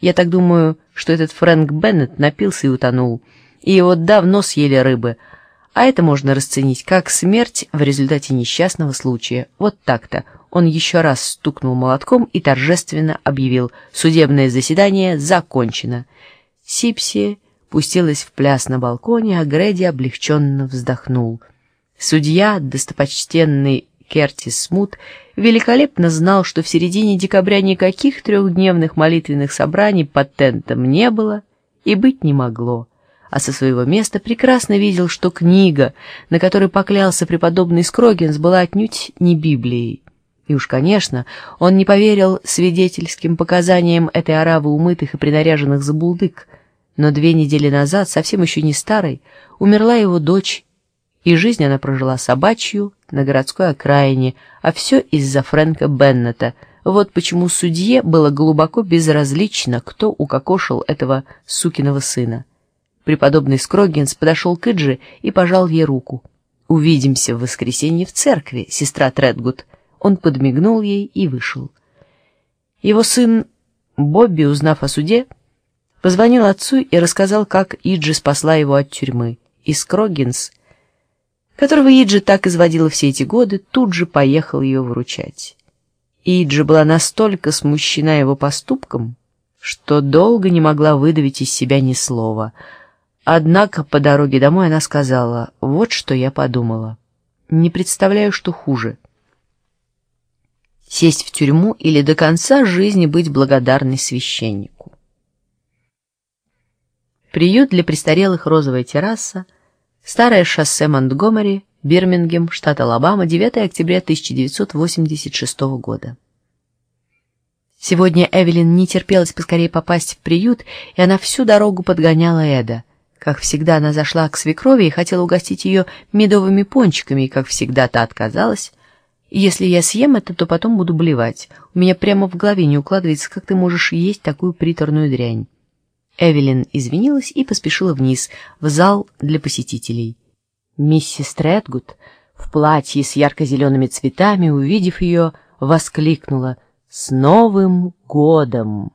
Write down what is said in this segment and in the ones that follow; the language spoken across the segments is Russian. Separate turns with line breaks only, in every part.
Я так думаю, что этот Фрэнк Беннет напился и утонул, и его давно съели рыбы, а это можно расценить как смерть в результате несчастного случая. Вот так-то. Он еще раз стукнул молотком и торжественно объявил «Судебное заседание закончено». Сипси пустилась в пляс на балконе, а Грэди облегченно вздохнул. Судья, достопочтенный Кертис Смут, великолепно знал, что в середине декабря никаких трехдневных молитвенных собраний под тентом не было и быть не могло а со своего места прекрасно видел, что книга, на которой поклялся преподобный Скрогинс, была отнюдь не Библией. И уж, конечно, он не поверил свидетельским показаниям этой оравы умытых и принаряженных забулдык, но две недели назад, совсем еще не старой, умерла его дочь, и жизнь она прожила собачью на городской окраине, а все из-за Фрэнка Беннета. Вот почему судье было глубоко безразлично, кто укокошил этого сукиного сына. Преподобный Скрогинс подошел к Иджи и пожал ей руку. «Увидимся в воскресенье в церкви, сестра Тредгуд». Он подмигнул ей и вышел. Его сын Бобби, узнав о суде, позвонил отцу и рассказал, как Иджи спасла его от тюрьмы. И Скрогинс, которого Иджи так изводила все эти годы, тут же поехал ее выручать. Иджи была настолько смущена его поступком, что долго не могла выдавить из себя ни слова — Однако по дороге домой она сказала, вот что я подумала. Не представляю, что хуже. Сесть в тюрьму или до конца жизни быть благодарной священнику. Приют для престарелых «Розовая терраса», старое шоссе Монтгомери, Бирмингем, штат Алабама, 9 октября 1986 года. Сегодня Эвелин не терпелась поскорее попасть в приют, и она всю дорогу подгоняла Эда — как всегда, она зашла к свекрови и хотела угостить ее медовыми пончиками, и, как всегда, та отказалась. «Если я съем это, то потом буду блевать. У меня прямо в голове не укладывается, как ты можешь есть такую приторную дрянь». Эвелин извинилась и поспешила вниз, в зал для посетителей. Миссис Тредгуд в платье с ярко-зелеными цветами, увидев ее, воскликнула «С Новым годом!».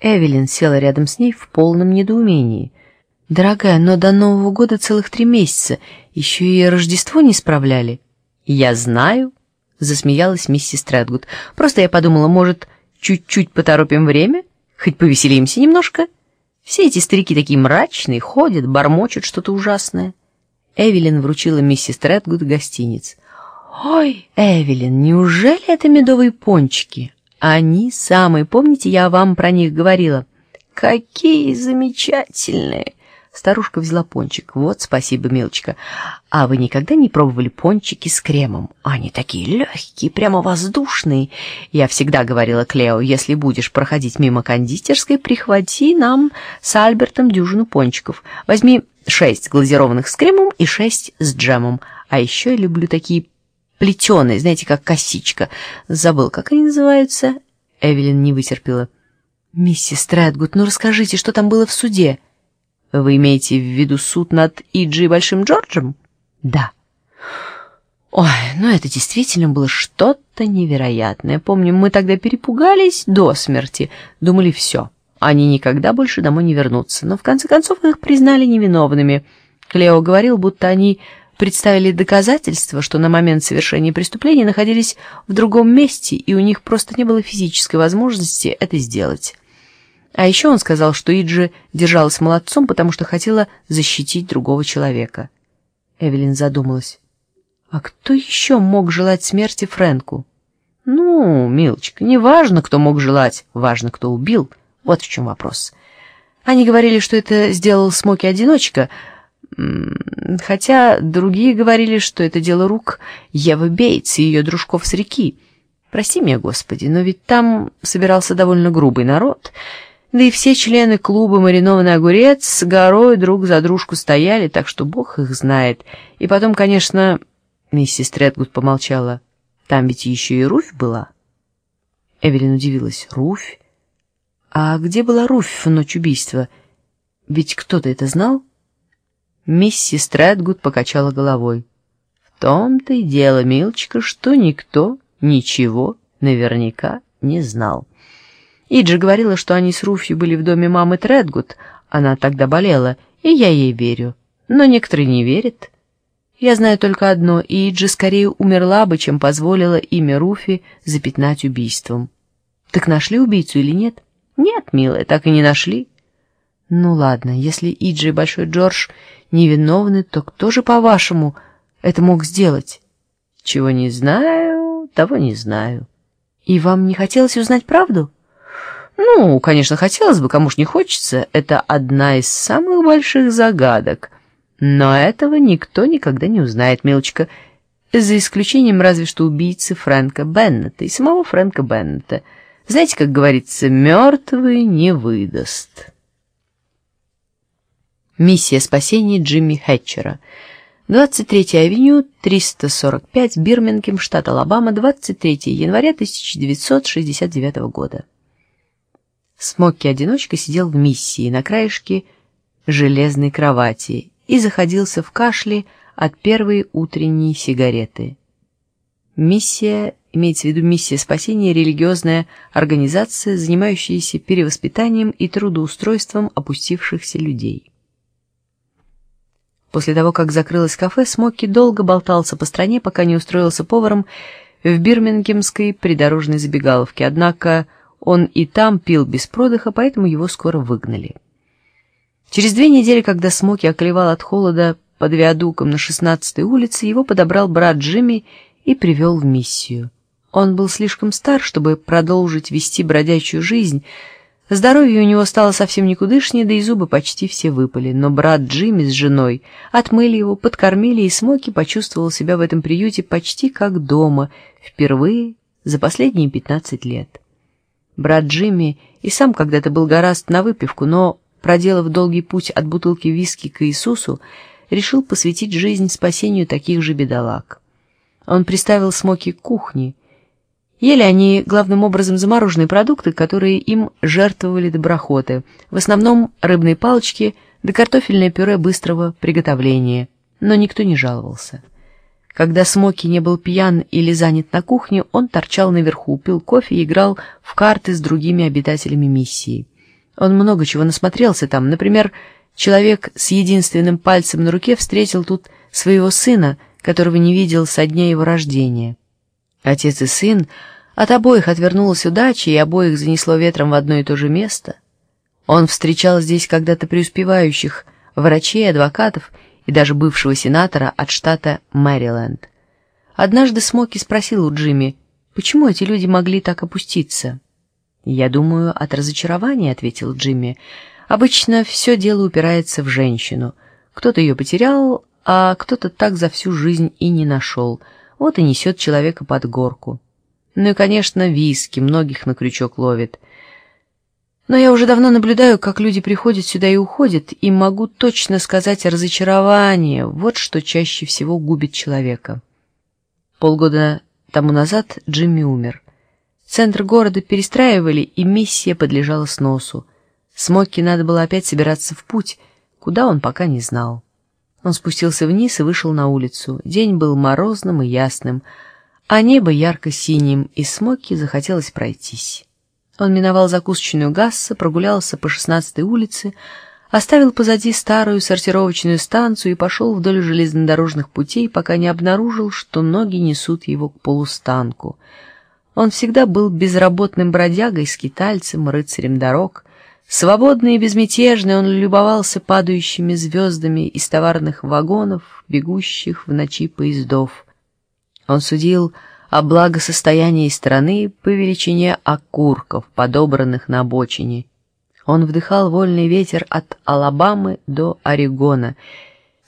Эвелин села рядом с ней в полном недоумении — «Дорогая, но до Нового года целых три месяца. Еще и Рождество не справляли». «Я знаю», — засмеялась миссис Тредгуд. «Просто я подумала, может, чуть-чуть поторопим время? Хоть повеселимся немножко? Все эти старики такие мрачные, ходят, бормочут что-то ужасное». Эвелин вручила миссис Тредгуд гостиниц. «Ой, Эвелин, неужели это медовые пончики? Они самые, помните, я вам про них говорила?» «Какие замечательные!» Старушка взяла пончик. «Вот, спасибо, милочка. А вы никогда не пробовали пончики с кремом? Они такие легкие, прямо воздушные. Я всегда говорила Клео, если будешь проходить мимо кондитерской, прихвати нам с Альбертом дюжину пончиков. Возьми шесть глазированных с кремом и шесть с джемом. А еще я люблю такие плетеные, знаете, как косичка. Забыл, как они называются?» Эвелин не вытерпела. «Миссис Трэдгуд, ну расскажите, что там было в суде?» Вы имеете в виду суд над Иджи и Большим Джорджем? Да. Ой, ну это действительно было что-то невероятное. Помню, мы тогда перепугались до смерти. Думали, все, они никогда больше домой не вернутся. Но в конце концов их признали невиновными. Клео говорил, будто они представили доказательства, что на момент совершения преступления находились в другом месте, и у них просто не было физической возможности это сделать. А еще он сказал, что Иджи держалась молодцом, потому что хотела защитить другого человека. Эвелин задумалась. А кто еще мог желать смерти Фрэнку? Ну, милочка, не важно, кто мог желать, важно, кто убил. Вот в чем вопрос. Они говорили, что это сделал Смоки-одиночка, хотя другие говорили, что это дело рук Евы Бейтс и ее дружков с реки. Прости меня, Господи, но ведь там собирался довольно грубый народ — да и все члены клуба «Маринованный огурец» с горой друг за дружку стояли, так что бог их знает. И потом, конечно, миссис Тредгуд помолчала, там ведь еще и Руфь была. Эвелин удивилась. Руфь? А где была Руфь в ночь убийства? Ведь кто-то это знал? Миссис Тредгуд покачала головой. В том-то и дело, милочка, что никто ничего наверняка не знал. Иджи говорила, что они с Руфью были в доме мамы Тредгуд, она тогда болела, и я ей верю. Но некоторые не верят. Я знаю только одно, Иджи скорее умерла бы, чем позволила имя Руфи запятнать убийством. Так нашли убийцу или нет? Нет, милая, так и не нашли. Ну ладно, если Иджи и Большой Джордж невиновны, то кто же, по-вашему, это мог сделать? Чего не знаю, того не знаю. И вам не хотелось узнать правду? Ну, конечно, хотелось бы, кому ж не хочется. Это одна из самых больших загадок. Но этого никто никогда не узнает, милочка, за исключением разве что убийцы Фрэнка Беннета и самого Фрэнка Беннета. Знаете, как говорится, мертвый не выдаст. Миссия спасения Джимми Хэтчера. 23-я авеню, 345, Бирмингем, штат Алабама, 23 января 1969 года. Смокки-одиночка сидел в миссии на краешке железной кровати и заходился в кашле от первой утренней сигареты. Миссия, имеется в виду миссия спасения, религиозная организация, занимающаяся перевоспитанием и трудоустройством опустившихся людей. После того, как закрылось кафе, Смокки долго болтался по стране, пока не устроился поваром в бирмингемской придорожной забегаловке, однако он и там пил без продыха, поэтому его скоро выгнали. Через две недели, когда Смоки оклевал от холода под виадуком на 16-й улице, его подобрал брат Джимми и привел в миссию. Он был слишком стар, чтобы продолжить вести бродячую жизнь, Здоровье у него стало совсем никудышнее, да и зубы почти все выпали, но брат Джимми с женой отмыли его, подкормили, и Смоки почувствовал себя в этом приюте почти как дома, впервые за последние пятнадцать лет. Брат Джимми и сам когда-то был гораст на выпивку, но, проделав долгий путь от бутылки виски к Иисусу, решил посвятить жизнь спасению таких же бедолаг. Он приставил Смоки к кухне, Ели они главным образом замороженные продукты, которые им жертвовали доброхоты, в основном рыбные палочки да картофельное пюре быстрого приготовления, но никто не жаловался. Когда Смоки не был пьян или занят на кухне, он торчал наверху, пил кофе и играл в карты с другими обитателями миссии. Он много чего насмотрелся там, например, человек с единственным пальцем на руке встретил тут своего сына, которого не видел со дня его рождения. Отец и сын от обоих отвернулась удача, и обоих занесло ветром в одно и то же место. Он встречал здесь когда-то преуспевающих врачей, адвокатов и даже бывшего сенатора от штата Мэриленд. Однажды Смоки спросил у Джимми, почему эти люди могли так опуститься. «Я думаю, от разочарования», — ответил Джимми. «Обычно все дело упирается в женщину. Кто-то ее потерял, а кто-то так за всю жизнь и не нашел. Вот и несет человека под горку. Ну и, конечно, виски, многих на крючок ловит. Но я уже давно наблюдаю, как люди приходят сюда и уходят, и могу точно сказать разочарование, вот что чаще всего губит человека. Полгода тому назад Джимми умер. Центр города перестраивали, и миссия подлежала сносу. Смокки надо было опять собираться в путь, куда он пока не знал. Он спустился вниз и вышел на улицу. День был морозным и ясным, а небо ярко-синим, и Смоки захотелось пройтись. Он миновал закусочную Гасса, прогулялся по шестнадцатой улице, оставил позади старую сортировочную станцию и пошел вдоль железнодорожных путей, пока не обнаружил, что ноги несут его к полустанку. Он всегда был безработным бродягой, скитальцем, рыцарем дорог. Свободный и безмятежный он любовался падающими звездами из товарных вагонов, бегущих в ночи поездов. Он судил о благосостоянии страны по величине окурков, подобранных на обочине. Он вдыхал вольный ветер от Алабамы до Орегона.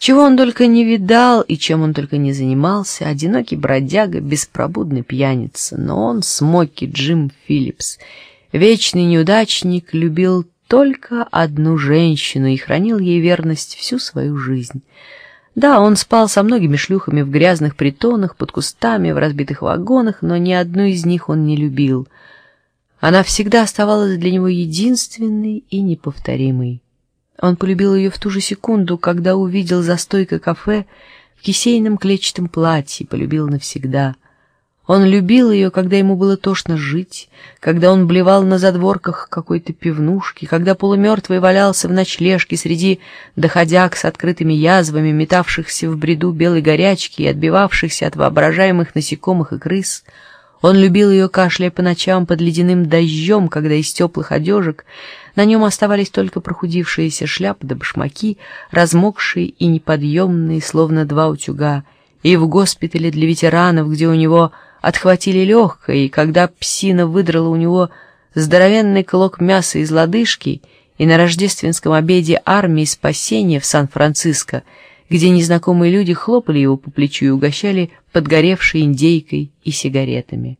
Чего он только не видал и чем он только не занимался, одинокий бродяга, беспробудный пьяница, но он, Смоки Джим Филлипс, вечный неудачник, любил только одну женщину и хранил ей верность всю свою жизнь — да, он спал со многими шлюхами в грязных притонах, под кустами, в разбитых вагонах, но ни одну из них он не любил. Она всегда оставалась для него единственной и неповторимой. Он полюбил ее в ту же секунду, когда увидел за стойкой кафе в кисейном клетчатом платье, полюбил навсегда. Он любил ее, когда ему было тошно жить, когда он блевал на задворках какой-то пивнушки, когда полумертвый валялся в ночлежке среди доходяг с открытыми язвами, метавшихся в бреду белой горячки и отбивавшихся от воображаемых насекомых и крыс. Он любил ее, кашляя по ночам под ледяным дождем, когда из теплых одежек на нем оставались только прохудившиеся шляпы да башмаки, размокшие и неподъемные, словно два утюга, и в госпитале для ветеранов, где у него отхватили легкое, и когда псина выдрала у него здоровенный клок мяса из лодыжки, и на рождественском обеде армии спасения в Сан-Франциско, где незнакомые люди хлопали его по плечу и угощали подгоревшей индейкой и сигаретами.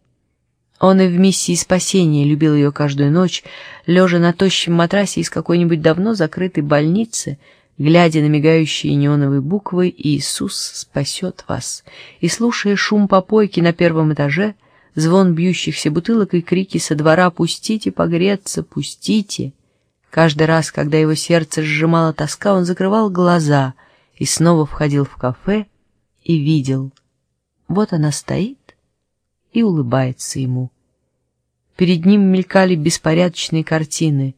Он и в миссии спасения любил ее каждую ночь, лежа на тощем матрасе из какой-нибудь давно закрытой больницы — глядя на мигающие неоновые буквы «Иисус спасет вас» и слушая шум попойки на первом этаже, звон бьющихся бутылок и крики со двора «Пустите погреться, пустите!». Каждый раз, когда его сердце сжимала тоска, он закрывал глаза и снова входил в кафе и видел. Вот она стоит и улыбается ему. Перед ним мелькали беспорядочные картины.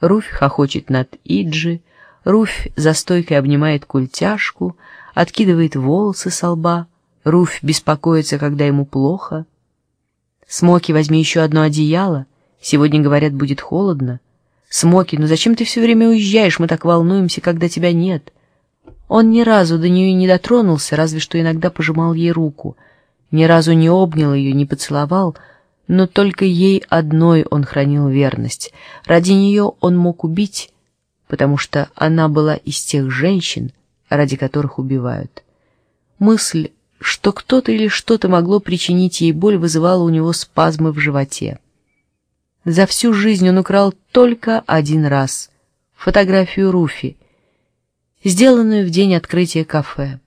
Руфь хохочет над Иджи, Руфь за стойкой обнимает культяшку, откидывает волосы со лба. Руфь беспокоится, когда ему плохо. «Смоки, возьми еще одно одеяло. Сегодня, говорят, будет холодно. Смоки, ну зачем ты все время уезжаешь? Мы так волнуемся, когда тебя нет». Он ни разу до нее не дотронулся, разве что иногда пожимал ей руку. Ни разу не обнял ее, не поцеловал, но только ей одной он хранил верность. Ради нее он мог убить потому что она была из тех женщин, ради которых убивают. Мысль, что кто-то или что-то могло причинить ей боль, вызывала у него спазмы в животе. За всю жизнь он украл только один раз фотографию Руфи, сделанную в день открытия кафе.